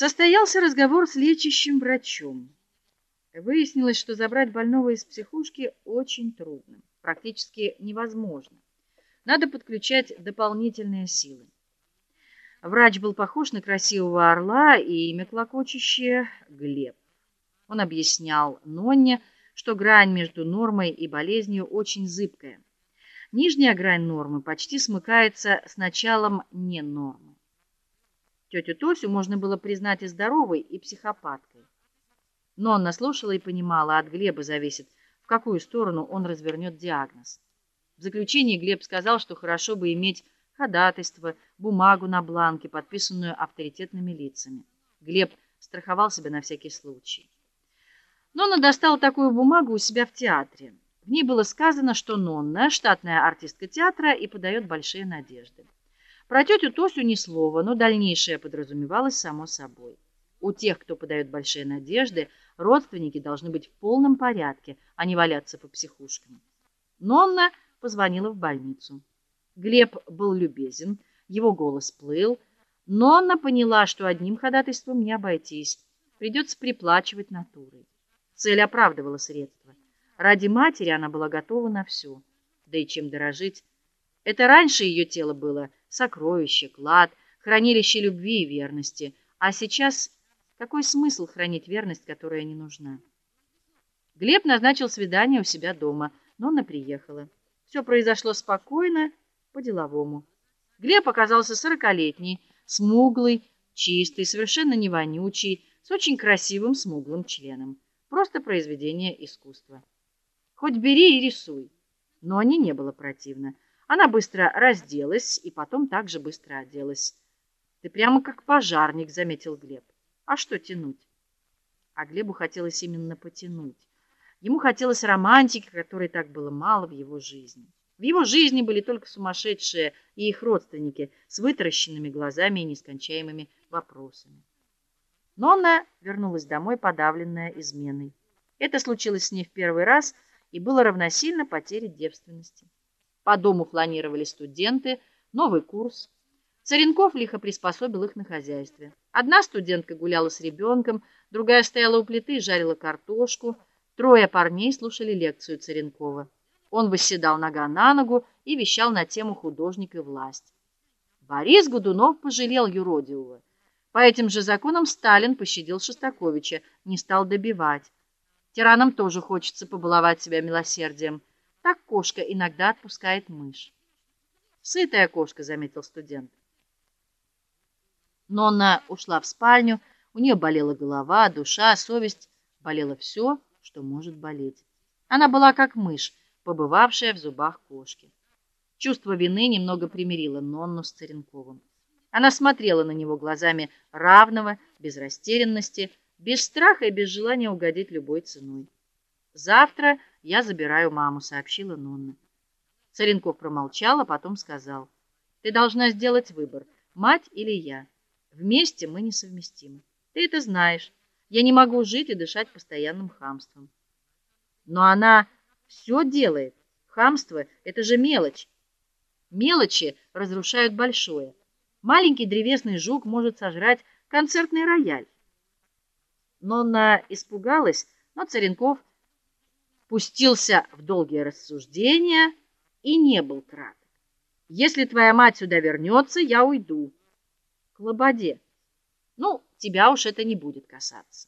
Состоялся разговор с лечащим врачом. Выяснилось, что забрать больного из психушки очень трудно, практически невозможно. Надо подключать дополнительные силы. Врач был похож на красивого орла и имя клокочущее Глеб. Он объяснял Нонне, что грань между нормой и болезнью очень зыбкая. Нижняя грань нормы почти смыкается с началом не нормы. Тетю Тосю можно было признать и здоровой, и психопаткой. Но она слушала и понимала, от Глеба зависит, в какую сторону он развернет диагноз. В заключении Глеб сказал, что хорошо бы иметь ходатайство, бумагу на бланке, подписанную авторитетными лицами. Глеб страховал себя на всякий случай. Нонна достала такую бумагу у себя в театре. В ней было сказано, что Нонна штатная артистка театра и подает большие надежды. Про тетю Тосю ни слова, но дальнейшее подразумевалось само собой. У тех, кто подает большие надежды, родственники должны быть в полном порядке, а не валяться по психушкам. Нонна позвонила в больницу. Глеб был любезен, его голос плыл. Нонна поняла, что одним ходатайством не обойтись. Придется приплачивать натурой. Цель оправдывала средства. Ради матери она была готова на все. Да и чем дорожить? Это раньше ее тело было сокровище, клад, хранилище любви и верности. А сейчас какой смысл хранить верность, которая не нужна? Глеб назначил свидание у себя дома, но она приехала. Все произошло спокойно, по-деловому. Глеб оказался сорокалетний, смуглый, чистый, совершенно не вонючий, с очень красивым смуглым членом. Просто произведение искусства. Хоть бери и рисуй. Но они не было противно. Она быстро разделась и потом также быстро оделась. Ты прямо как пожарник, заметил Глеб. А что тянуть? А Глебу хотелось именно потянуть. Ему хотелось романтики, которой так было мало в его жизни. В его жизни были только сумасшедшие и их родственники с вытаращенными глазами и нескончаемыми вопросами. Но она вернулась домой, подавленная изменой. Это случилось с ней в первый раз и было равносильно потере девственности. По дому фланировали студенты, новый курс. Царенков лихо приспособил их на хозяйстве. Одна студентка гуляла с ребенком, другая стояла у плиты и жарила картошку. Трое парней слушали лекцию Царенкова. Он восседал нога на ногу и вещал на тему художник и власть. Борис Годунов пожалел юродивого. По этим же законам Сталин пощадил Шостаковича, не стал добивать. Тиранам тоже хочется побаловать себя милосердием. Так кошка иногда отпускает мышь. Сытая кошка, заметил студент. Но она ушла в спальню, у нее болела голова, душа, совесть, болело все, что может болеть. Она была как мышь, побывавшая в зубах кошки. Чувство вины немного примирило Нонну с Царенковым. Она смотрела на него глазами равного, без растерянности, без страха и без желания угодить любой ценой. Завтра я забираю маму, сообщила Нонна. Царенков промолчал, а потом сказал: "Ты должна сделать выбор: мать или я. Вместе мы несовместимы. Ты это знаешь. Я не могу жить и дышать постоянным хамством". Но она все делает. Хамство это же мелочь. Мелочи разрушают большое. Маленький древесный жук может сожрать концертный рояль. Нонна испугалась, но Царенков пустился в долгие рассуждения и не был краток. Если твоя мать сюда вернется, я уйду к Лободе. Ну, тебя уж это не будет касаться.